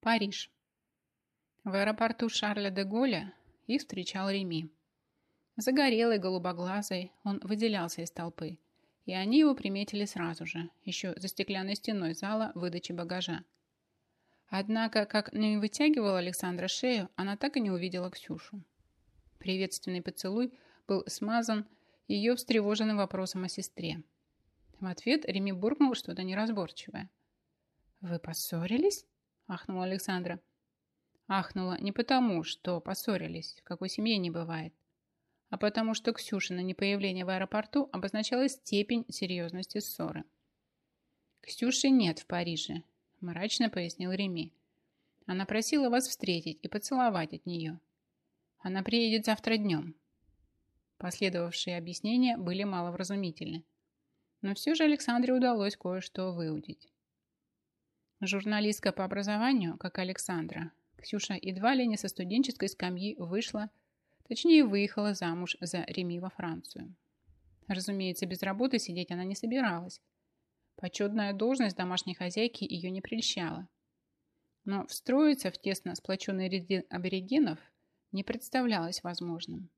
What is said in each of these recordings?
Париж. В аэропорту Шарля де Голля их встречал Реми. Загорелый, голубоглазый, он выделялся из толпы, и они его приметили сразу же, еще за стеклянной стеной зала выдачи багажа. Однако, как не вытягивала Александра шею, она так и не увидела Ксюшу. Приветственный поцелуй был смазан ее встревоженным вопросом о сестре. В ответ Реми буркнул что-то неразборчивое. «Вы поссорились?» ахнула Александра. Ахнула не потому, что поссорились, в какой семье не бывает, а потому что Ксюшина непоявление в аэропорту обозначало степень серьезности ссоры. «Ксюши нет в Париже», – мрачно пояснил Реми. «Она просила вас встретить и поцеловать от нее. Она приедет завтра днем». Последовавшие объяснения были маловразумительны. Но все же Александре удалось кое-что выудить. Журналистка по образованию, как Александра, Ксюша едва ли не со студенческой скамьи вышла, точнее выехала замуж за Реми во Францию. Разумеется, без работы сидеть она не собиралась. Почетная должность домашней хозяйки ее не прельщала. Но встроиться в тесно сплоченный ряды аборигенов не представлялось возможным.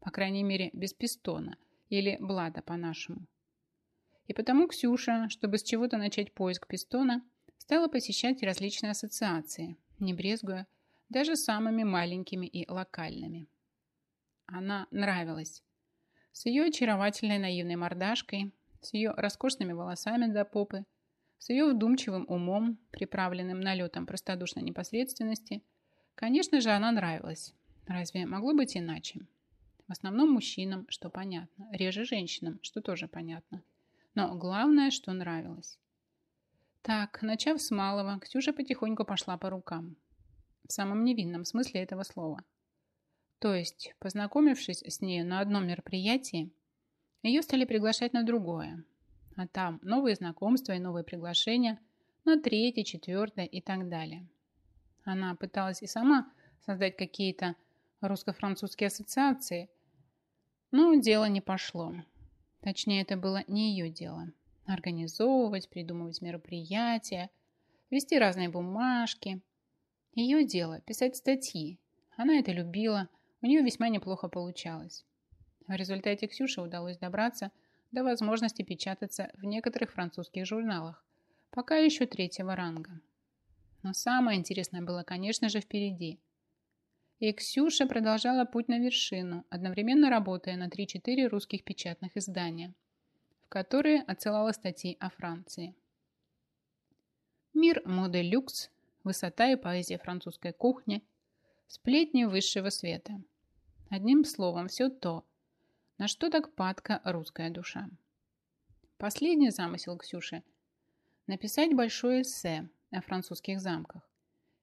По крайней мере, без пистона или блада по-нашему. И потому Ксюша, чтобы с чего-то начать поиск пистона, стала посещать различные ассоциации, не брезгуя даже самыми маленькими и локальными. Она нравилась. С ее очаровательной наивной мордашкой, с ее роскошными волосами до попы, с ее вдумчивым умом, приправленным налетом простодушной непосредственности, конечно же, она нравилась. Разве могло быть иначе? В основном мужчинам, что понятно, реже женщинам, что тоже понятно. Но главное, что нравилось. Так, начав с малого, Ксюша потихоньку пошла по рукам. В самом невинном смысле этого слова. То есть, познакомившись с ней на одном мероприятии, ее стали приглашать на другое. А там новые знакомства и новые приглашения на третье, четвертое и так далее. Она пыталась и сама создать какие-то русско-французские ассоциации, но дело не пошло. Точнее, это было не ее дело. Организовывать, придумывать мероприятия, вести разные бумажки. Ее дело – писать статьи. Она это любила, у нее весьма неплохо получалось. В результате Ксюше удалось добраться до возможности печататься в некоторых французских журналах, пока еще третьего ранга. Но самое интересное было, конечно же, впереди. И Ксюша продолжала путь на вершину, одновременно работая на 3-4 русских печатных издания – в которые отсылала статьи о Франции. Мир моды люкс, высота и поэзия французской кухни, сплетни высшего света. Одним словом, все то, на что так падка русская душа. Последний замысел Ксюши – написать большое эссе о французских замках.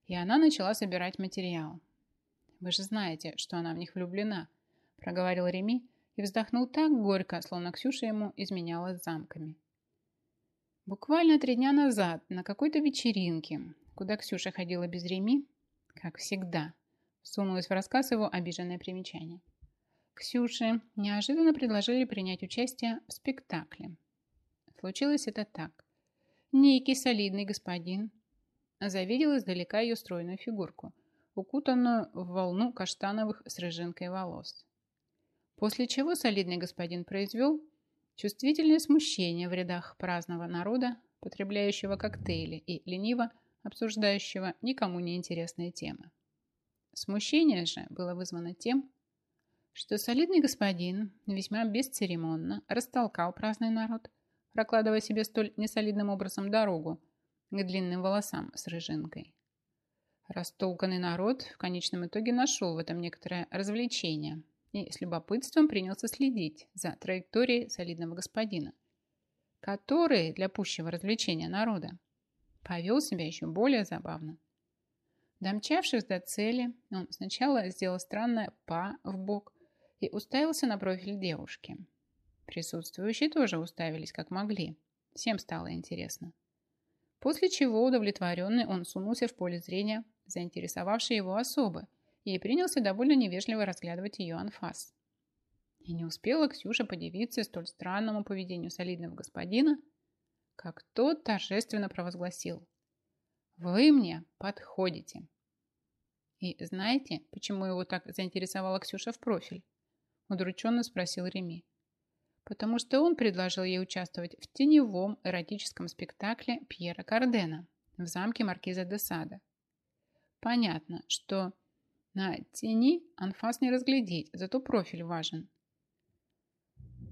И она начала собирать материал. «Вы же знаете, что она в них влюблена», – проговорил Реми, и вздохнул так горько, словно Ксюша ему изменяла с замками. Буквально три дня назад на какой-то вечеринке, куда Ксюша ходила без реми, как всегда, сунулась в рассказ его обиженное примечание. Ксюше неожиданно предложили принять участие в спектакле. Случилось это так. Некий солидный господин завидел издалека ее стройную фигурку, укутанную в волну каштановых с рыжинкой волос. После чего солидный господин произвел чувствительное смущение в рядах праздного народа, потребляющего коктейли и лениво обсуждающего никому не интересные темы. Смущение же было вызвано тем, что солидный господин весьма бесцеремонно растолкал праздный народ, прокладывая себе столь несолидным образом дорогу к длинным волосам с рыжинкой. Растолканный народ в конечном итоге нашел в этом некоторое развлечение, и с любопытством принялся следить за траекторией солидного господина, который для пущего развлечения народа повел себя еще более забавно. Домчавшись до цели, он сначала сделал странное па в бок и уставился на профиль девушки. Присутствующие тоже уставились как могли. Всем стало интересно. После чего удовлетворенный он сунулся в поле зрения заинтересовавшей его особы – и принялся довольно невежливо разглядывать ее анфас. И не успела Ксюша подивиться столь странному поведению солидного господина, как тот торжественно провозгласил. «Вы мне подходите!» «И знаете, почему его так заинтересовала Ксюша в профиль?» Удрученно спросил Реми. «Потому что он предложил ей участвовать в теневом эротическом спектакле Пьера Кардена в замке маркиза де Сада. Понятно, что на тени анфас не разглядеть, зато профиль важен.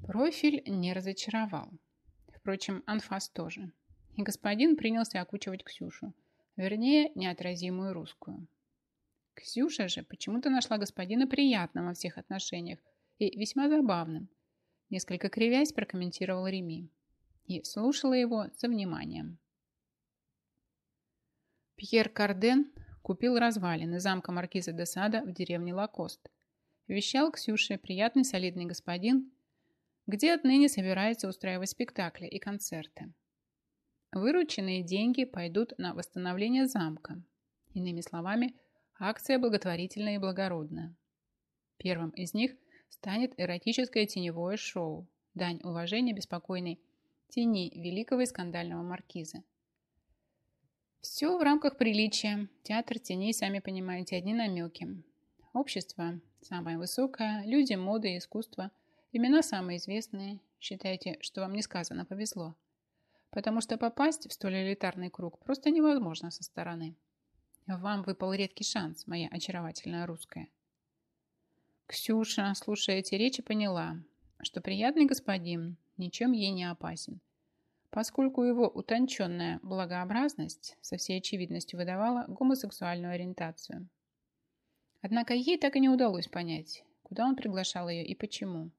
Профиль не разочаровал. Впрочем, анфас тоже. И господин принялся окучивать Ксюшу. Вернее, неотразимую русскую. Ксюша же почему-то нашла господина приятным во всех отношениях и весьма забавным. Несколько кривясь прокомментировал Реми. И слушала его со вниманием. Пьер Карден купил развалины замка маркиза де Сада в деревне Лакост. Вещал Ксюше приятный солидный господин, где отныне собирается устраивать спектакли и концерты. Вырученные деньги пойдут на восстановление замка. Иными словами, акция благотворительная и благородная. Первым из них станет эротическое теневое шоу «Дань уважения беспокойной тени великого и скандального маркиза», все в рамках приличия. Театр теней, сами понимаете, одни намеки. Общество самое высокое, люди моды и искусство, имена самые известные. Считайте, что вам не сказано повезло. Потому что попасть в столь элитарный круг просто невозможно со стороны. Вам выпал редкий шанс, моя очаровательная русская. Ксюша, слушая эти речи, поняла, что приятный господин ничем ей не опасен – поскольку его утонченная благообразность со всей очевидностью выдавала гомосексуальную ориентацию. Однако ей так и не удалось понять, куда он приглашал ее и почему.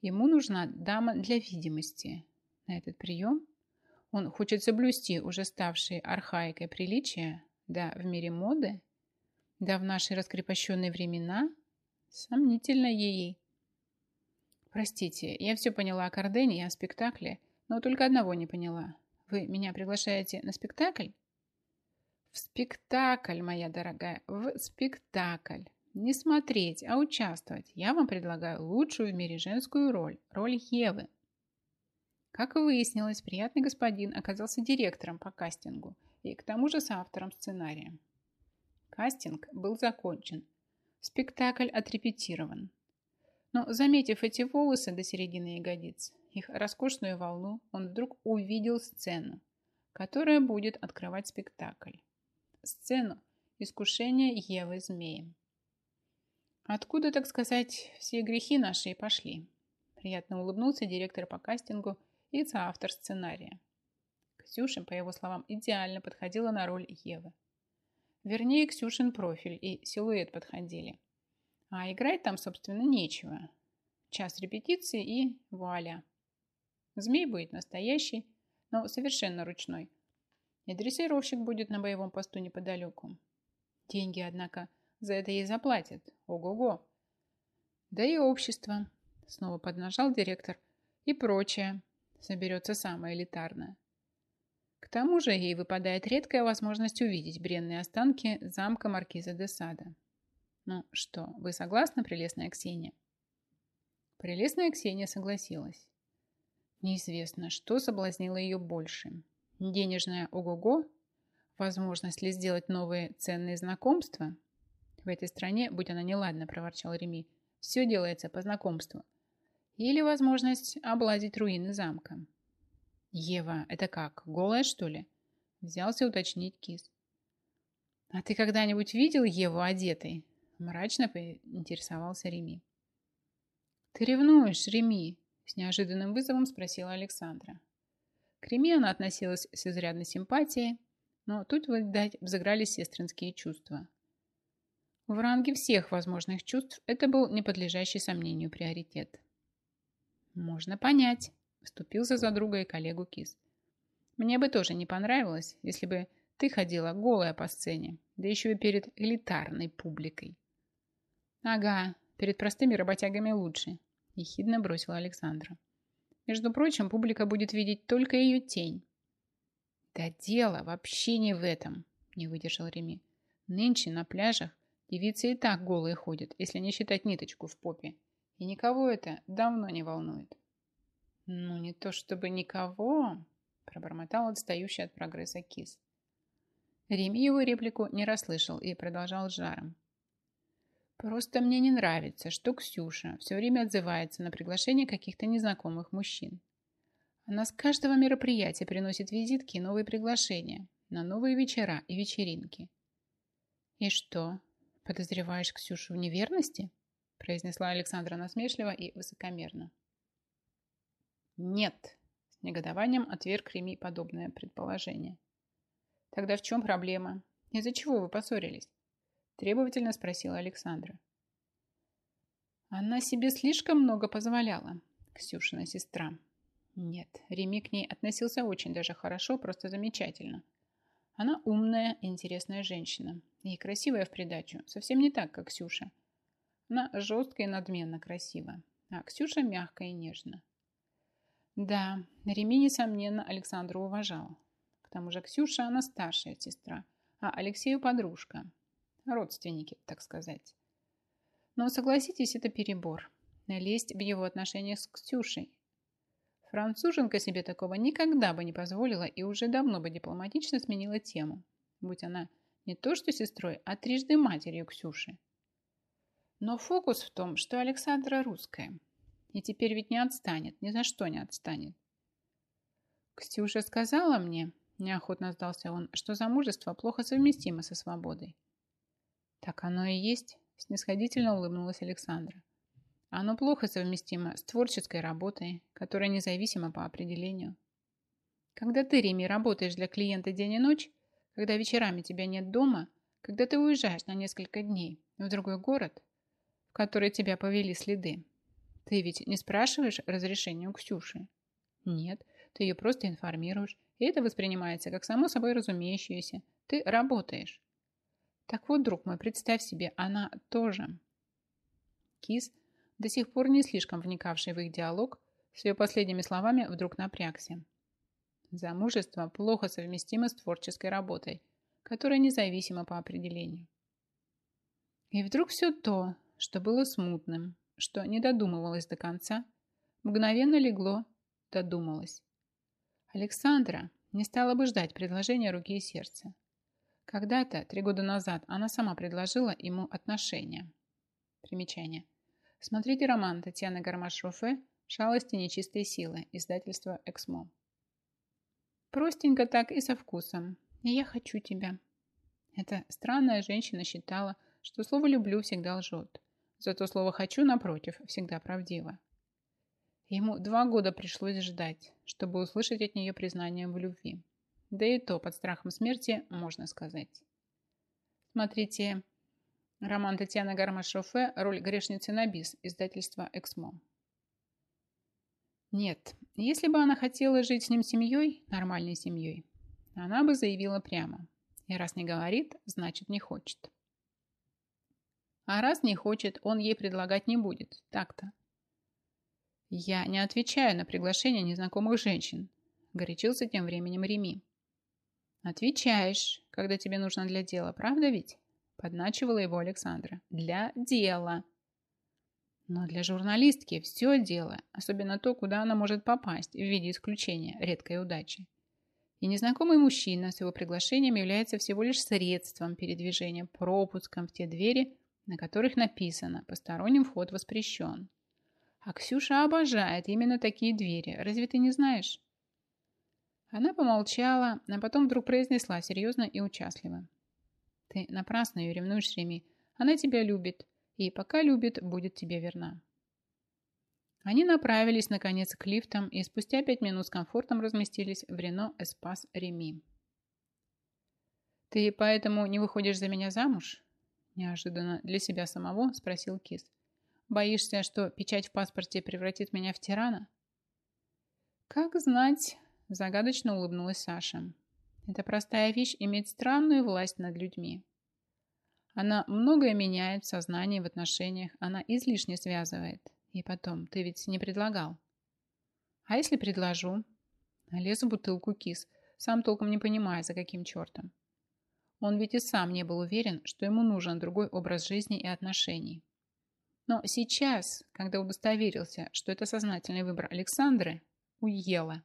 Ему нужна дама для видимости. На этот прием он хочет соблюсти уже ставшие архаикой приличия, да в мире моды, да в наши раскрепощенные времена, сомнительно ей. Простите, я все поняла о Кардене и о спектакле – но только одного не поняла. Вы меня приглашаете на спектакль? В спектакль, моя дорогая, в спектакль. Не смотреть, а участвовать. Я вам предлагаю лучшую в мире женскую роль. Роль Евы. Как выяснилось, приятный господин оказался директором по кастингу и к тому же с автором сценария. Кастинг был закончен. Спектакль отрепетирован. Но, заметив эти волосы до середины ягодиц, их роскошную волну, он вдруг увидел сцену, которая будет открывать спектакль. Сцену искушения Евы змеем. Откуда, так сказать, все грехи наши и пошли? Приятно улыбнулся директор по кастингу и соавтор сценария. Ксюшин, по его словам, идеально подходила на роль Евы. Вернее, Ксюшин профиль и силуэт подходили. А играть там, собственно, нечего. Час репетиции и вуаля. Змей будет настоящий, но совершенно ручной. И дрессировщик будет на боевом посту неподалеку. Деньги, однако, за это ей заплатят. Ого-го. Да и общество, снова поднажал директор, и прочее соберется самое элитарное. К тому же ей выпадает редкая возможность увидеть бренные останки замка маркиза де Сада. Ну что, вы согласны, прелестная Ксения? Прелестная Ксения согласилась. Неизвестно, что соблазнило ее больше. Денежная ого-го, возможность ли сделать новые ценные знакомства? В этой стране, будь она неладна, проворчал Реми, все делается по знакомству. Или возможность облазить руины замка. Ева, это как, голая, что ли? Взялся уточнить кис. А ты когда-нибудь видел Еву одетой? Мрачно поинтересовался Реми. Ты ревнуешь, Реми, с неожиданным вызовом спросила Александра. К Реме она относилась с изрядной симпатией, но тут, видать, взыграли сестринские чувства. В ранге всех возможных чувств это был неподлежащий сомнению приоритет. «Можно понять», – вступился за друга и коллегу Кис. «Мне бы тоже не понравилось, если бы ты ходила голая по сцене, да еще и перед элитарной публикой». «Ага, перед простыми работягами лучше», ехидно бросила Александра. Между прочим, публика будет видеть только ее тень. Да дело вообще не в этом, не выдержал Реми. Нынче на пляжах девицы и так голые ходят, если не считать ниточку в попе. И никого это давно не волнует. Ну, не то чтобы никого, пробормотал отстающий от прогресса кис. Реми его реплику не расслышал и продолжал жаром. Просто мне не нравится, что Ксюша все время отзывается на приглашение каких-то незнакомых мужчин. Она с каждого мероприятия приносит визитки и новые приглашения на новые вечера и вечеринки. «И что, подозреваешь Ксюшу в неверности?» произнесла Александра насмешливо и высокомерно. «Нет», – с негодованием отверг Реми подобное предположение. «Тогда в чем проблема? Из-за чего вы поссорились?» Требовательно спросила Александра. Она себе слишком много позволяла, Ксюшина сестра. Нет, Реми к ней относился очень даже хорошо, просто замечательно. Она умная, интересная женщина. И красивая в придачу, совсем не так, как Ксюша. Она жестко и надменно красива, а Ксюша мягко и нежно. Да, Реми, несомненно, Александру уважал. К тому же Ксюша, она старшая сестра, а Алексею подружка родственники, так сказать. Но, согласитесь, это перебор. Лезть в его отношения с Ксюшей. Француженка себе такого никогда бы не позволила и уже давно бы дипломатично сменила тему, будь она не то что сестрой, а трижды матерью Ксюши. Но фокус в том, что Александра русская. И теперь ведь не отстанет, ни за что не отстанет. Ксюша сказала мне, неохотно сдался он, что замужество плохо совместимо со свободой. «Так оно и есть», – снисходительно улыбнулась Александра. «Оно плохо совместимо с творческой работой, которая независима по определению. Когда ты, Реми, работаешь для клиента день и ночь, когда вечерами тебя нет дома, когда ты уезжаешь на несколько дней в другой город, в который тебя повели следы, ты ведь не спрашиваешь разрешения у Ксюши? Нет, ты ее просто информируешь, и это воспринимается как само собой разумеющееся. Ты работаешь. Так вот, друг мой, представь себе, она тоже. Кис, до сих пор не слишком вникавший в их диалог, с ее последними словами вдруг напрягся. Замужество плохо совместимо с творческой работой, которая независима по определению. И вдруг все то, что было смутным, что не додумывалось до конца, мгновенно легло, додумалось. Александра не стала бы ждать предложения руки и сердца. Когда-то, три года назад, она сама предложила ему отношения. Примечание. Смотрите роман Татьяны Гармашрофе «Шалости нечистой силы», издательство «Эксмо». Простенько так и со вкусом. И я хочу тебя. Эта странная женщина считала, что слово «люблю» всегда лжет. Зато слово «хочу», напротив, всегда правдиво. Ему два года пришлось ждать, чтобы услышать от нее признание в любви. Да и то под страхом смерти, можно сказать. Смотрите роман Татьяны Гармашофе «Роль грешницы на бис» издательства «Эксмо». Нет, если бы она хотела жить с ним семьей, нормальной семьей, она бы заявила прямо. И раз не говорит, значит не хочет. А раз не хочет, он ей предлагать не будет. Так-то. Я не отвечаю на приглашение незнакомых женщин, горячился тем временем Реми. «Отвечаешь, когда тебе нужно для дела, правда ведь?» Подначивала его Александра. «Для дела!» Но для журналистки все дело, особенно то, куда она может попасть в виде исключения редкой удачи. И незнакомый мужчина с его приглашением является всего лишь средством передвижения, пропуском в те двери, на которых написано «посторонним вход воспрещен». А Ксюша обожает именно такие двери, разве ты не знаешь? Она помолчала, а потом вдруг произнесла серьезно и участливо. «Ты напрасно ее ревнуешь, Реми. Она тебя любит, и пока любит, будет тебе верна». Они направились, наконец, к лифтам и спустя пять минут с комфортом разместились в Рено Эспас Реми. «Ты поэтому не выходишь за меня замуж?» Неожиданно для себя самого спросил Кис. «Боишься, что печать в паспорте превратит меня в тирана?» «Как знать», Загадочно улыбнулась Саша. Это простая вещь иметь странную власть над людьми. Она многое меняет в сознании, в отношениях. Она излишне связывает. И потом, ты ведь не предлагал. А если предложу? Лез в бутылку кис, сам толком не понимая, за каким чертом. Он ведь и сам не был уверен, что ему нужен другой образ жизни и отношений. Но сейчас, когда удостоверился, что это сознательный выбор Александры, уела.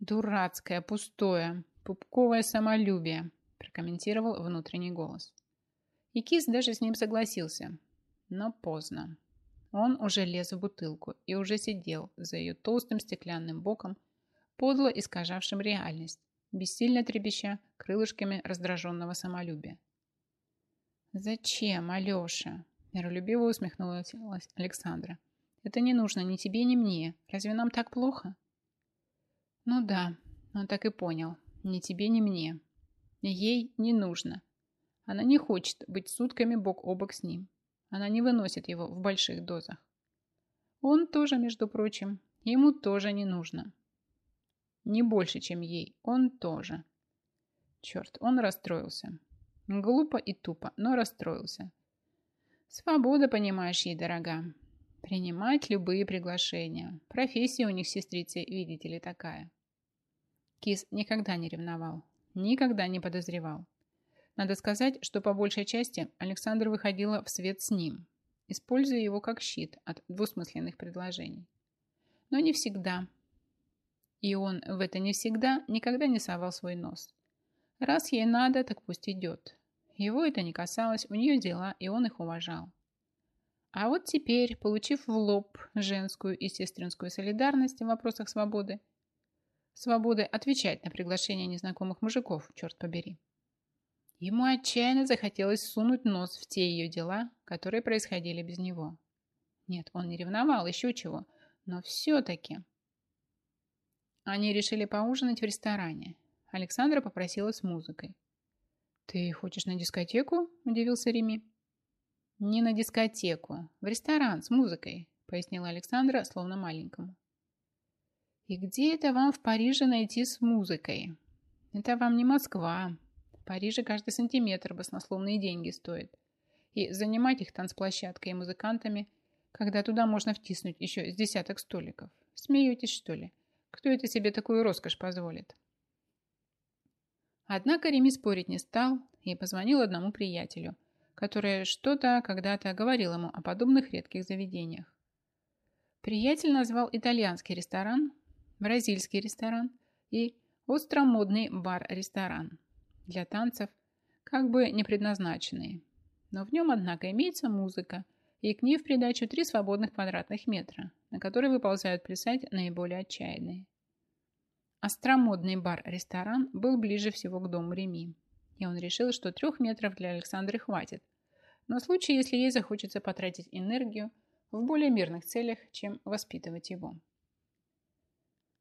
«Дурацкое, пустое, пупковое самолюбие», прокомментировал внутренний голос. И Кис даже с ним согласился. Но поздно. Он уже лез в бутылку и уже сидел за ее толстым стеклянным боком, подло искажавшим реальность, бессильно трепеща крылышками раздраженного самолюбия. «Зачем, Алеша?» – миролюбиво усмехнулась Александра. «Это не нужно ни тебе, ни мне. Разве нам так плохо?» Ну да, он так и понял. Ни тебе, ни мне. Ей не нужно. Она не хочет быть сутками бок о бок с ним. Она не выносит его в больших дозах. Он тоже, между прочим, ему тоже не нужно. Не больше, чем ей. Он тоже. Черт, он расстроился. Глупо и тупо, но расстроился. Свобода, понимаешь, ей дорога. Принимать любые приглашения. Профессия у них, сестрицы, видите ли, такая. Кис никогда не ревновал, никогда не подозревал. Надо сказать, что по большей части Александра выходила в свет с ним, используя его как щит от двусмысленных предложений. Но не всегда. И он в это не всегда никогда не совал свой нос. Раз ей надо, так пусть идет. Его это не касалось, у нее дела, и он их уважал. А вот теперь, получив в лоб женскую и сестринскую солидарность в вопросах свободы, свободы отвечать на приглашение незнакомых мужиков, черт побери. Ему отчаянно захотелось сунуть нос в те ее дела, которые происходили без него. Нет, он не ревновал, еще чего, но все-таки... Они решили поужинать в ресторане. Александра попросила с музыкой. «Ты хочешь на дискотеку?» – удивился Реми. «Не на дискотеку, в ресторан с музыкой», – пояснила Александра, словно маленькому. И где это вам в Париже найти с музыкой? Это вам не Москва. В Париже каждый сантиметр баснословные деньги стоит. И занимать их танцплощадкой и музыкантами, когда туда можно втиснуть еще с десяток столиков. Смеетесь, что ли? Кто это себе такую роскошь позволит? Однако Реми спорить не стал и позвонил одному приятелю, который что-то когда-то говорил ему о подобных редких заведениях. Приятель назвал итальянский ресторан, бразильский ресторан и остромодный бар-ресторан для танцев, как бы не предназначенные. Но в нем, однако, имеется музыка и к ней в придачу три свободных квадратных метра, на которые выползают плясать наиболее отчаянные. Остромодный бар-ресторан был ближе всего к дому Реми, и он решил, что трех метров для Александры хватит, но в случае, если ей захочется потратить энергию в более мирных целях, чем воспитывать его.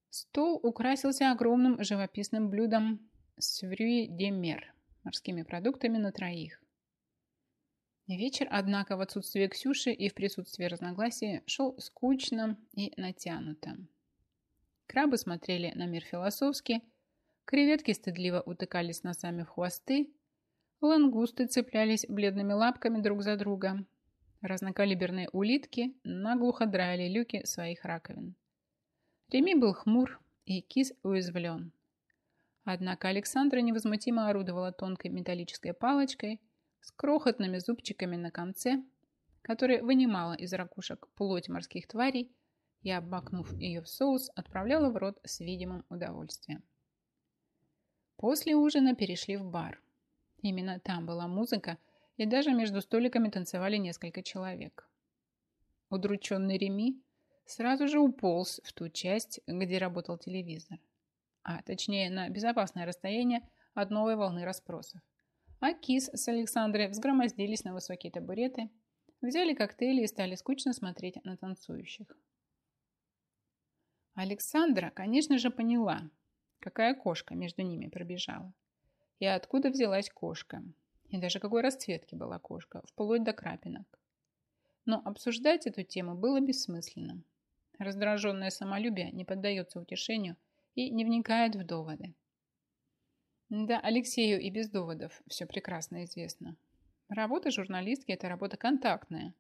Стол украсился огромным живописным блюдом сврюи-де-мер, морскими продуктами на троих. Вечер, однако, в отсутствии Ксюши и в присутствии разногласий шел скучно и натянуто. Крабы смотрели на мир философски, креветки стыдливо утыкались носами в хвосты, лангусты цеплялись бледными лапками друг за друга, разнокалиберные улитки наглухо драли люки своих раковин. Реми был хмур и кис уязвлен. Однако Александра невозмутимо орудовала тонкой металлической палочкой с крохотными зубчиками на конце, которая вынимала из ракушек плоть морских тварей и, обмакнув ее в соус, отправляла в рот с видимым удовольствием. После ужина перешли в бар. Именно там была музыка, и даже между столиками танцевали несколько человек. Удрученный Реми сразу же уполз в ту часть, где работал телевизор. А точнее, на безопасное расстояние от новой волны расспросов. А Кис с Александрой взгромоздились на высокие табуреты, взяли коктейли и стали скучно смотреть на танцующих. Александра, конечно же, поняла, какая кошка между ними пробежала. И откуда взялась кошка. И даже какой расцветки была кошка, вплоть до крапинок. Но обсуждать эту тему было бессмысленно. Раздраженное самолюбие не поддается утешению и не вникает в доводы. Да, Алексею и без доводов все прекрасно известно. Работа журналистки – это работа контактная.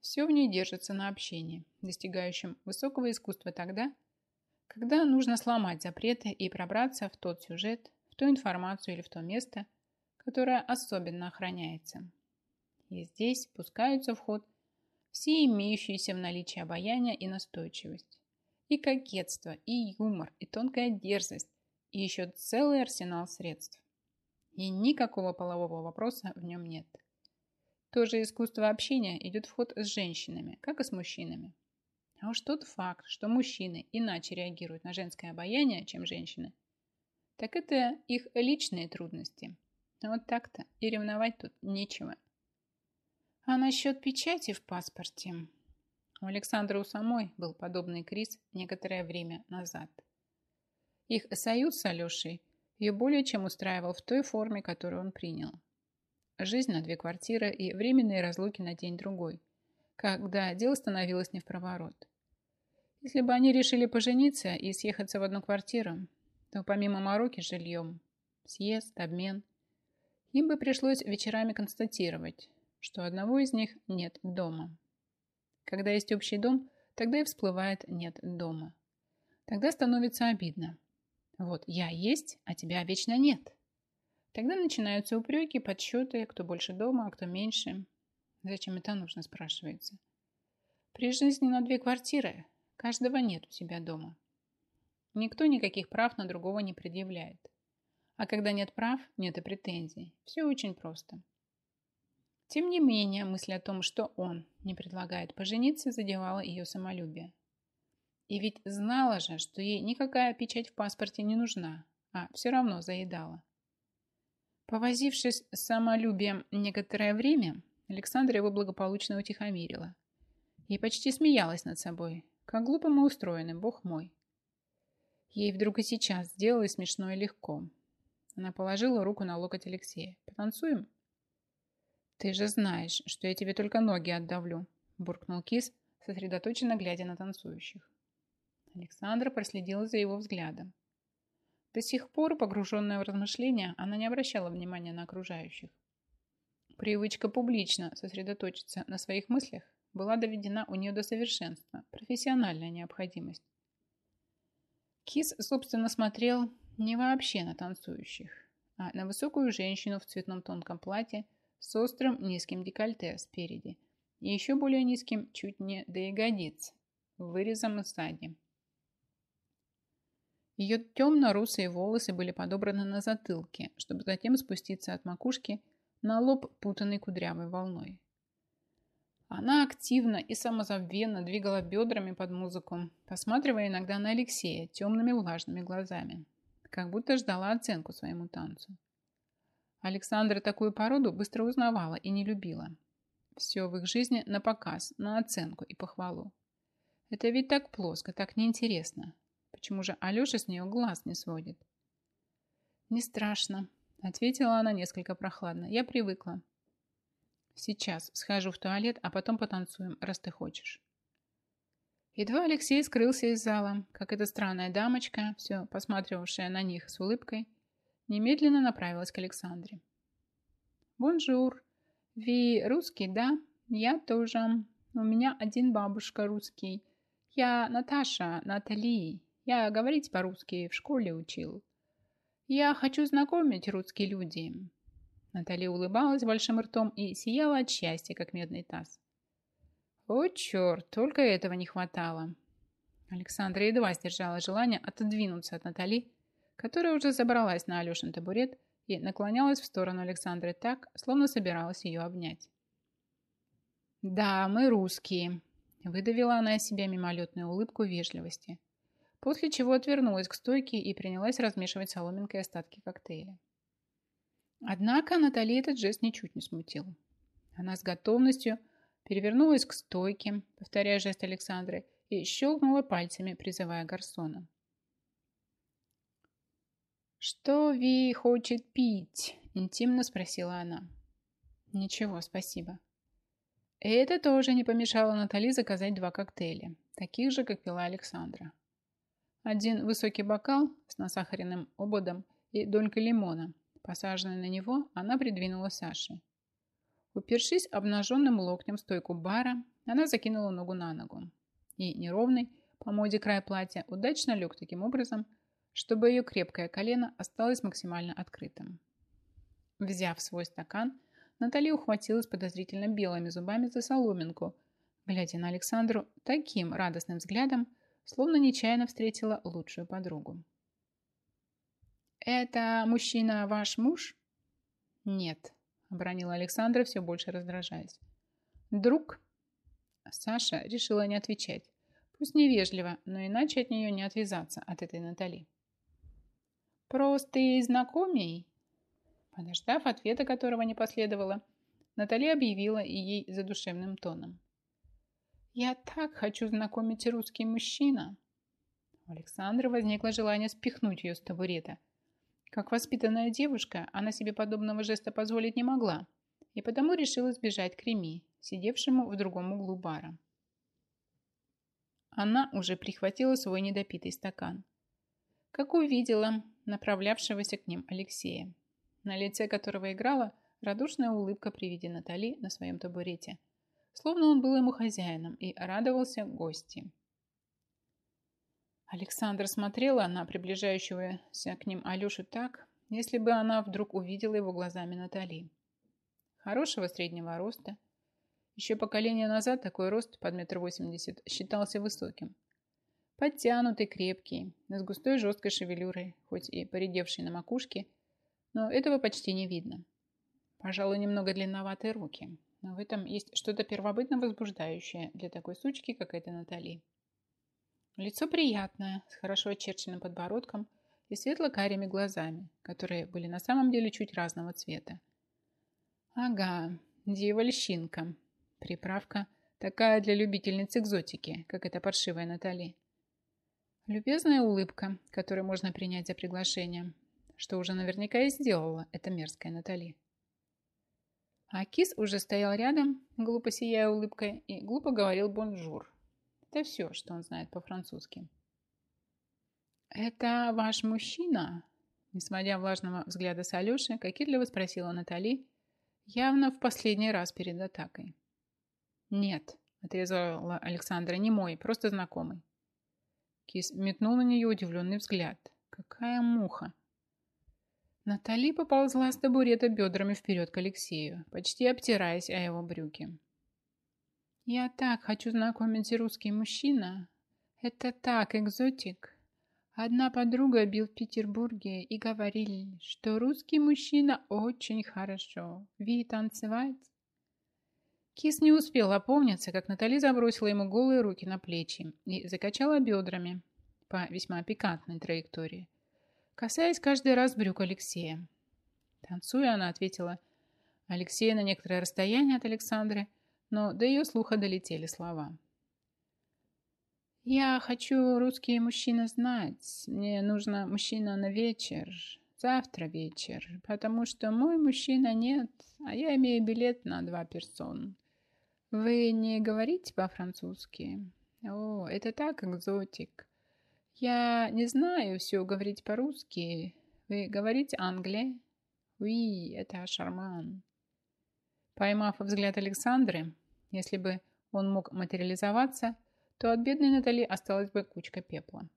Все в ней держится на общении, достигающем высокого искусства тогда, когда нужно сломать запреты и пробраться в тот сюжет, в ту информацию или в то место, которое особенно охраняется. И здесь пускаются в ход все имеющиеся в наличии обаяния и настойчивость, и кокетство, и юмор, и тонкая дерзость, и еще целый арсенал средств. И никакого полового вопроса в нем нет. То же искусство общения идет в ход с женщинами, как и с мужчинами. А уж тот факт, что мужчины иначе реагируют на женское обаяние, чем женщины, так это их личные трудности. Вот так-то и ревновать тут нечего. А насчет печати в паспорте? У Александра у самой был подобный криз некоторое время назад. Их союз с Алешей ее более чем устраивал в той форме, которую он принял. Жизнь на две квартиры и временные разлуки на день-другой, когда дело становилось не в проворот. Если бы они решили пожениться и съехаться в одну квартиру, то помимо мороки с жильем, съезд, обмен, им бы пришлось вечерами констатировать, что одного из них нет дома. Когда есть общий дом, тогда и всплывает «нет дома». Тогда становится обидно. Вот я есть, а тебя вечно нет. Тогда начинаются упреки, подсчеты, кто больше дома, а кто меньше. Зачем это нужно, спрашивается. При жизни на две квартиры. Каждого нет у себя дома. Никто никаких прав на другого не предъявляет. А когда нет прав, нет и претензий. Все очень просто. Тем не менее, мысль о том, что он не предлагает пожениться, задевала ее самолюбие. И ведь знала же, что ей никакая печать в паспорте не нужна, а все равно заедала. Повозившись с самолюбием некоторое время, Александра его благополучно утихомирила. И почти смеялась над собой. Как глупо мы устроены, бог мой. Ей вдруг и сейчас сделалось смешно и легко. Она положила руку на локоть Алексея. «Потанцуем?» «Ты же знаешь, что я тебе только ноги отдавлю», – буркнул Кис, сосредоточенно глядя на танцующих. Александр проследил за его взглядом. До сих пор, погруженная в размышления, она не обращала внимания на окружающих. Привычка публично сосредоточиться на своих мыслях была доведена у нее до совершенства, профессиональная необходимость. Кис, собственно, смотрел не вообще на танцующих, а на высокую женщину в цветном тонком платье – с острым низким декольте спереди и еще более низким чуть не до ягодиц, вырезом сзади. Ее темно-русые волосы были подобраны на затылке, чтобы затем спуститься от макушки на лоб путанной кудрявой волной. Она активно и самозабвенно двигала бедрами под музыку, посматривая иногда на Алексея темными влажными глазами, как будто ждала оценку своему танцу. Александра такую породу быстро узнавала и не любила. Все в их жизни на показ, на оценку и похвалу. Это ведь так плоско, так неинтересно. Почему же Алеша с нее глаз не сводит? «Не страшно», — ответила она несколько прохладно. «Я привыкла». «Сейчас схожу в туалет, а потом потанцуем, раз ты хочешь». Едва Алексей скрылся из зала, как эта странная дамочка, все посматривавшая на них с улыбкой, Немедленно направилась к Александре. «Бонжур. Ви русский, да? Я тоже. У меня один бабушка русский. Я Наташа, Натали. Я говорить по-русски в школе учил. Я хочу знакомить русские люди». Натали улыбалась большим ртом и сияла от счастья, как медный таз. «О, черт, только этого не хватало!» Александра едва сдержала желание отодвинуться от Натали которая уже забралась на Алешин табурет и наклонялась в сторону Александры так, словно собиралась ее обнять. «Да, мы русские», – выдавила она из себя мимолетную улыбку вежливости, после чего отвернулась к стойке и принялась размешивать соломинкой остатки коктейля. Однако Натали этот жест ничуть не смутил. Она с готовностью перевернулась к стойке, повторяя жест Александры, и щелкнула пальцами, призывая гарсона. «Что Ви хочет пить?» – интимно спросила она. «Ничего, спасибо». Это тоже не помешало Натали заказать два коктейля, таких же, как пила Александра. Один высокий бокал с насахаренным ободом и долькой лимона, посаженной на него, она придвинула Саше. Упершись обнаженным локтем в стойку бара, она закинула ногу на ногу. И неровный, по моде край платья, удачно лег таким образом – чтобы ее крепкое колено осталось максимально открытым. Взяв свой стакан, Наталья ухватилась подозрительно белыми зубами за соломинку, глядя на Александру таким радостным взглядом, словно нечаянно встретила лучшую подругу. «Это мужчина ваш муж?» «Нет», — обронила Александра, все больше раздражаясь. «Друг?» Саша решила не отвечать. Пусть невежливо, но иначе от нее не отвязаться, от этой Натали. «Простый знакомый?» Подождав ответа, которого не последовало, Натали объявила ей задушевным тоном. «Я так хочу знакомить русский мужчина!» У Александры возникло желание спихнуть ее с табурета. Как воспитанная девушка, она себе подобного жеста позволить не могла, и потому решила сбежать к Реми, сидевшему в другом углу бара. Она уже прихватила свой недопитый стакан. Как увидела, направлявшегося к ним Алексея, на лице которого играла радушная улыбка при виде Натали на своем табурете, словно он был ему хозяином и радовался гости. Александра смотрела на приближающегося к ним Алешу так, если бы она вдруг увидела его глазами Натали. Хорошего среднего роста. Еще поколение назад такой рост под метр восемьдесят считался высоким – Подтянутый, крепкий, с густой жесткой шевелюрой, хоть и поредевший на макушке, но этого почти не видно. Пожалуй, немного длинноватые руки, но в этом есть что-то первобытно возбуждающее для такой сучки, как эта Натали. Лицо приятное, с хорошо очерченным подбородком и светло-карими глазами, которые были на самом деле чуть разного цвета. Ага, дьявольщинка. Приправка такая для любительниц экзотики, как эта паршивая Натали. Любезная улыбка, которую можно принять за приглашение, что уже наверняка и сделала эта мерзкая Натали. А кис уже стоял рядом, глупо сияя улыбкой, и глупо говорил «бонжур». Это все, что он знает по-французски. «Это ваш мужчина?» несмотря сводя влажного взгляда с Алеши, кокетливо спросила Натали, явно в последний раз перед атакой. «Нет», – отрезала Александра, – «не мой, просто знакомый». Кис метнул на нее удивленный взгляд. «Какая муха!» Натали поползла с табурета бедрами вперед к Алексею, почти обтираясь о его брюки. «Я так хочу знакомить русский мужчина. Это так, экзотик!» Одна подруга бил в Петербурге и говорили, что русский мужчина очень хорошо, Ви танцевать Кис не успел опомниться, как Натали забросила ему голые руки на плечи и закачала бедрами по весьма пикантной траектории, касаясь каждый раз брюк Алексея. Танцуя, она ответила Алексея на некоторое расстояние от Александры, но до ее слуха долетели слова. «Я хочу русские мужчины знать. Мне нужна мужчина на вечер, завтра вечер, потому что мой мужчина нет, а я имею билет на два персона». Вы не говорите по-французски? О, это так, экзотик. Я не знаю все говорить по-русски. Вы говорите англе? Oui, это шарман. Поймав взгляд Александры, если бы он мог материализоваться, то от бедной Натали осталась бы кучка пепла.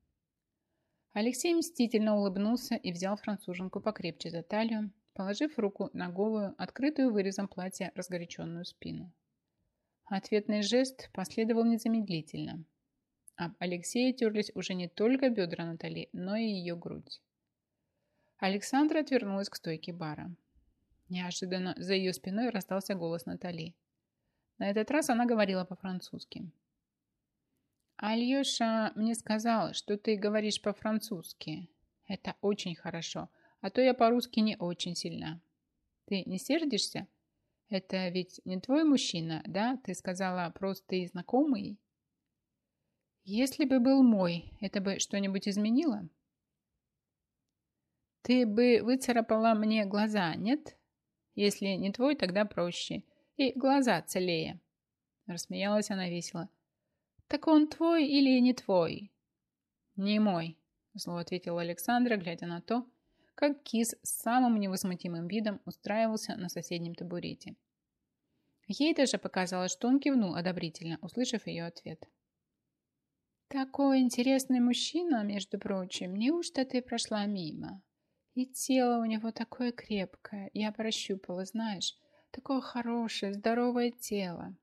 Алексей мстительно улыбнулся и взял француженку покрепче за талию, положив руку на голую, открытую вырезом платья разгоряченную спину. Ответный жест последовал незамедлительно. Об Алексея терлись уже не только бедра Натали, но и ее грудь. Александра отвернулась к стойке бара. Неожиданно за ее спиной раздался голос Натали. На этот раз она говорила по-французски. «Альеша мне сказал, что ты говоришь по-французски. Это очень хорошо, а то я по-русски не очень сильна. Ты не сердишься?» Это ведь не твой мужчина, да? Ты сказала, просто и знакомый? Если бы был мой, это бы что-нибудь изменило? Ты бы выцарапала мне глаза, нет? Если не твой, тогда проще. И глаза целее. Рассмеялась она весело. Так он твой или не твой? Не мой, зло ответила Александра, глядя на то, как кис с самым невозмутимым видом устраивался на соседнем табурете. Ей даже показалось, что он кивнул одобрительно, услышав ее ответ. «Такой интересный мужчина, между прочим, неужто ты прошла мимо? И тело у него такое крепкое, я прощупала, знаешь, такое хорошее, здоровое тело».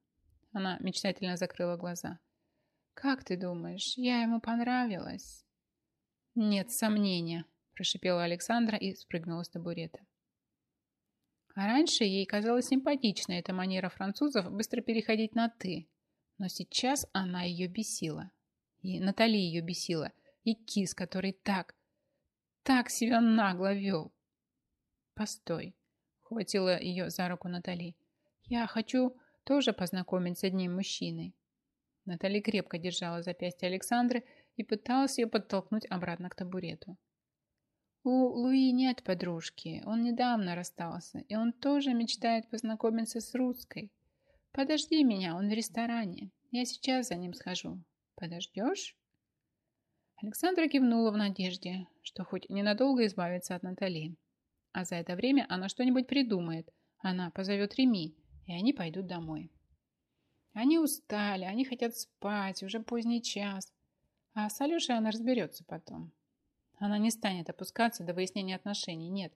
Она мечтательно закрыла глаза. «Как ты думаешь, я ему понравилась?» «Нет сомнения», прошипела Александра и спрыгнула с табурета. А раньше ей казалась симпатичной эта манера французов быстро переходить на «ты», но сейчас она ее бесила. И Натали ее бесила, и кис, который так, так себя нагло вел. «Постой», — хватила ее за руку Натали, — «я хочу тоже познакомить с одним мужчиной». Натали крепко держала запястье Александры и пыталась ее подтолкнуть обратно к табурету. У Луи нет подружки, он недавно расстался, и он тоже мечтает познакомиться с русской. Подожди меня, он в ресторане. Я сейчас за ним схожу. Подождешь? Александра кивнула в надежде, что хоть ненадолго избавится от Натали. А за это время она что-нибудь придумает. Она позовет Реми, и они пойдут домой. Они устали, они хотят спать, уже поздний час. А с Алешей она разберется потом. Она не станет опускаться до выяснения отношений, нет.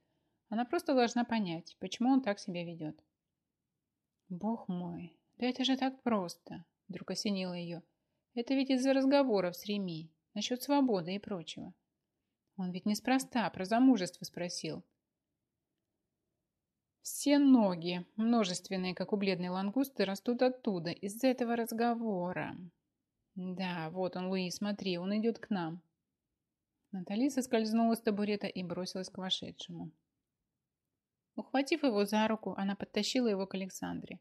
Она просто должна понять, почему он так себя ведет. Бог мой, да это же так просто, вдруг осенило ее. Это ведь из-за разговоров с Реми, насчет свободы и прочего. Он ведь неспроста про замужество спросил. Все ноги, множественные, как у бледной лангусты, растут оттуда, из-за этого разговора. Да, вот он, Луи, смотри, он идет к нам. Натали соскользнула с табурета и бросилась к вошедшему. Ухватив его за руку, она подтащила его к Александре.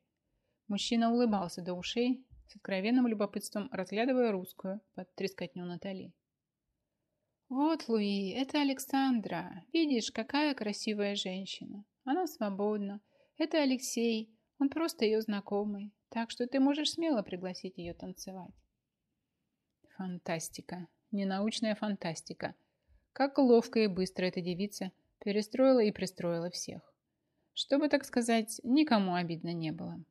Мужчина улыбался до ушей, с откровенным любопытством разглядывая русскую под трескотню Натали. «Вот, Луи, это Александра. Видишь, какая красивая женщина. Она свободна. Это Алексей. Он просто ее знакомый. Так что ты можешь смело пригласить ее танцевать». «Фантастика. Ненаучная фантастика», как ловко и быстро эта девица перестроила и пристроила всех. Чтобы, так сказать, никому обидно не было.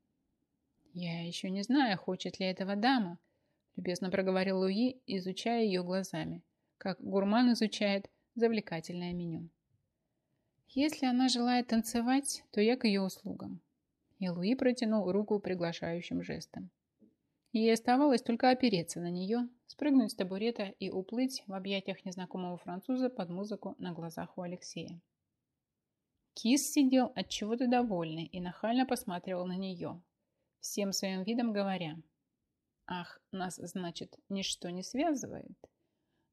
«Я еще не знаю, хочет ли этого дама», любезно проговорил Луи, изучая ее глазами, как гурман изучает завлекательное меню. «Если она желает танцевать, то я к ее услугам». И Луи протянул руку приглашающим жестом. Ей оставалось только опереться на нее, спрыгнуть с табурета и уплыть в объятиях незнакомого француза под музыку на глазах у Алексея. Кис сидел от чего-то довольный и нахально посматривал на нее, всем своим видом говоря. «Ах, нас, значит, ничто не связывает?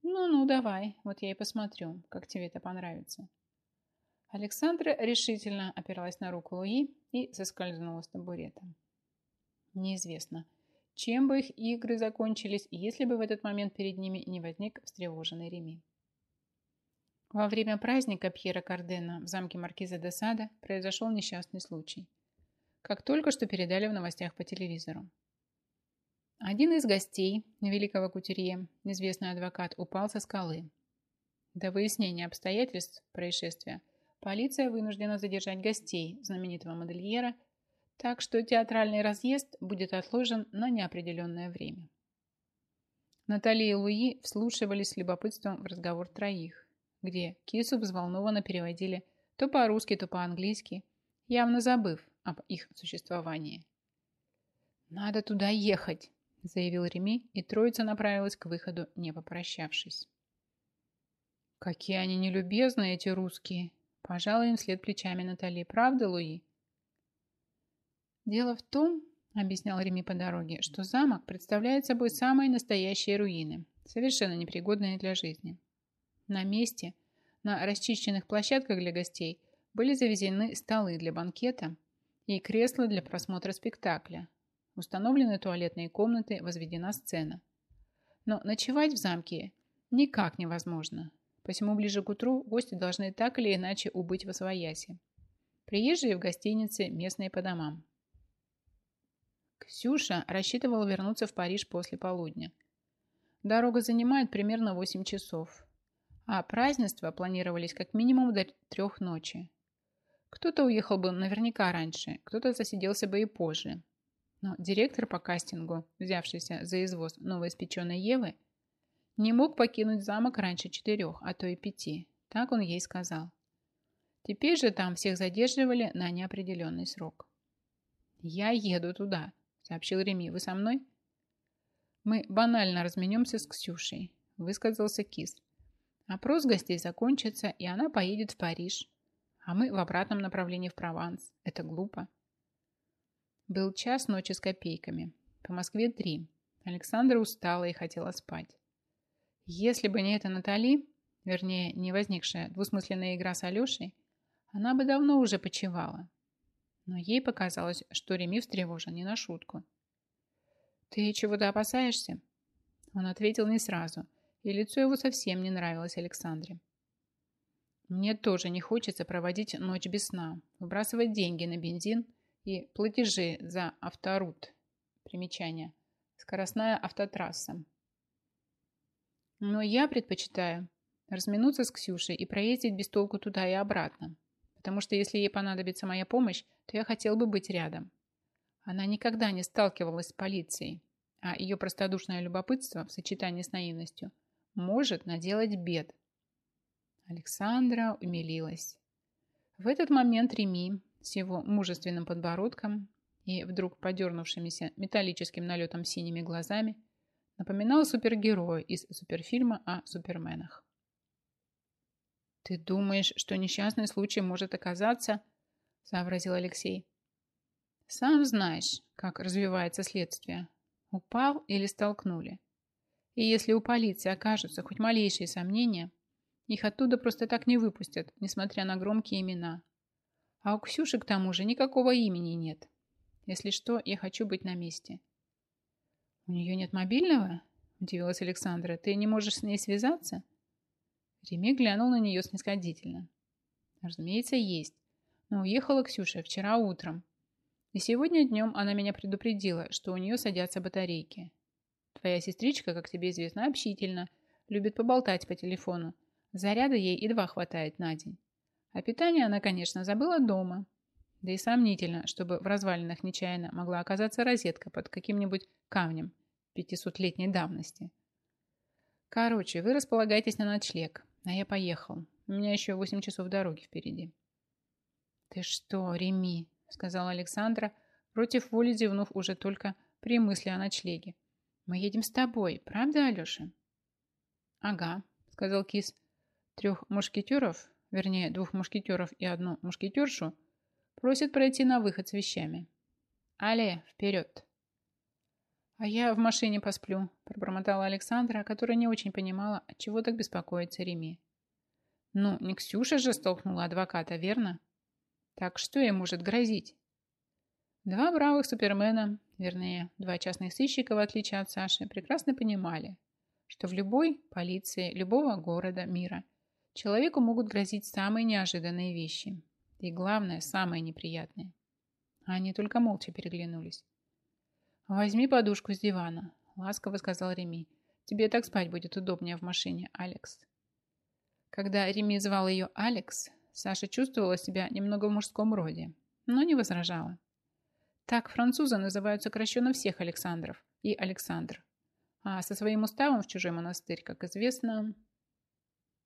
Ну-ну, давай, вот я и посмотрю, как тебе это понравится». Александра решительно опиралась на руку Луи и соскользнула с табурета. Неизвестно, чем бы их игры закончились, если бы в этот момент перед ними не возник встревоженный Реми. Во время праздника Пьера Кардена в замке Маркиза де Сада произошел несчастный случай, как только что передали в новостях по телевизору. Один из гостей великого кутюрье, известный адвокат, упал со скалы. До выяснения обстоятельств происшествия полиция вынуждена задержать гостей знаменитого модельера – так что театральный разъезд будет отложен на неопределенное время. Натали и Луи вслушивались с любопытством в разговор троих, где кису взволнованно переводили то по-русски, то по-английски, явно забыв об их существовании. «Надо туда ехать!» – заявил Реми, и троица направилась к выходу, не попрощавшись. «Какие они нелюбезные, эти русские!» – пожала им вслед плечами Натали. «Правда, Луи?» «Дело в том, — объяснял Реми по дороге, — что замок представляет собой самые настоящие руины, совершенно непригодные для жизни. На месте, на расчищенных площадках для гостей, были завезены столы для банкета и кресла для просмотра спектакля. Установлены туалетные комнаты, возведена сцена. Но ночевать в замке никак невозможно, посему ближе к утру гости должны так или иначе убыть в освоясе. Приезжие в гостинице, местные по домам. Ксюша рассчитывала вернуться в Париж после полудня. Дорога занимает примерно 8 часов, а празднества планировались как минимум до трех ночи. Кто-то уехал бы наверняка раньше, кто-то засиделся бы и позже. Но директор по кастингу, взявшийся за извоз новоиспеченной Евы, не мог покинуть замок раньше четырех, а то и пяти. Так он ей сказал. Теперь же там всех задерживали на неопределенный срок. «Я еду туда», сообщил Реми. Вы со мной? Мы банально разменемся с Ксюшей, высказался Кис. Опрос гостей закончится, и она поедет в Париж. А мы в обратном направлении в Прованс. Это глупо. Был час ночи с копейками. По Москве три. Александра устала и хотела спать. Если бы не это Натали, вернее, не возникшая двусмысленная игра с Алешей, она бы давно уже почевала но ей показалось, что Реми встревожен не на шутку. «Ты чего-то опасаешься?» Он ответил не сразу, и лицо его совсем не нравилось Александре. «Мне тоже не хочется проводить ночь без сна, выбрасывать деньги на бензин и платежи за авторут». Примечание. Скоростная автотрасса. «Но я предпочитаю разминуться с Ксюшей и проездить без толку туда и обратно, потому что если ей понадобится моя помощь, то я хотел бы быть рядом. Она никогда не сталкивалась с полицией, а ее простодушное любопытство в сочетании с наивностью может наделать бед. Александра умилилась. В этот момент Реми с его мужественным подбородком и вдруг подернувшимися металлическим налетом синими глазами напоминал супергероя из суперфильма о суперменах. «Ты думаешь, что несчастный случай может оказаться?» – сообразил Алексей. «Сам знаешь, как развивается следствие. Упал или столкнули. И если у полиции окажутся хоть малейшие сомнения, их оттуда просто так не выпустят, несмотря на громкие имена. А у Ксюши, к тому же, никакого имени нет. Если что, я хочу быть на месте». «У нее нет мобильного?» – удивилась Александра. «Ты не можешь с ней связаться?» – Реми глянул на нее снисходительно. Разумеется, есть. Но уехала Ксюша вчера утром. И сегодня днем она меня предупредила, что у нее садятся батарейки. Твоя сестричка, как тебе известно, общительна, любит поболтать по телефону. Заряда ей едва хватает на день. А питание она, конечно, забыла дома. Да и сомнительно, чтобы в развалинах нечаянно могла оказаться розетка под каким-нибудь камнем пятисотлетней давности. Короче, вы располагаетесь на ночлег. А я поехал. У меня еще восемь часов дороги впереди. «Ты что, Реми?» — сказала Александра, против воли зевнув уже только при мысли о ночлеге. «Мы едем с тобой, правда, Алеша?» «Ага», — сказал Кис. «Трех мушкетеров, вернее, двух мушкетеров и одну мушкетершу, просят пройти на выход с вещами. Але, вперед!» «А я в машине посплю», – пробормотала Александра, которая не очень понимала, от чего так беспокоится Реми. «Ну, не Ксюша же столкнула адвоката, верно? Так что ей может грозить?» Два бравых супермена, вернее, два частных сыщика, в отличие от Саши, прекрасно понимали, что в любой полиции любого города мира человеку могут грозить самые неожиданные вещи. И главное, самые неприятные. Они только молча переглянулись. «Возьми подушку с дивана», — ласково сказал Реми. «Тебе так спать будет удобнее в машине, Алекс». Когда Реми звал ее Алекс, Саша чувствовала себя немного в мужском роде, но не возражала. Так французы называют сокращенно всех Александров и Александр. А со своим уставом в чужой монастырь, как известно,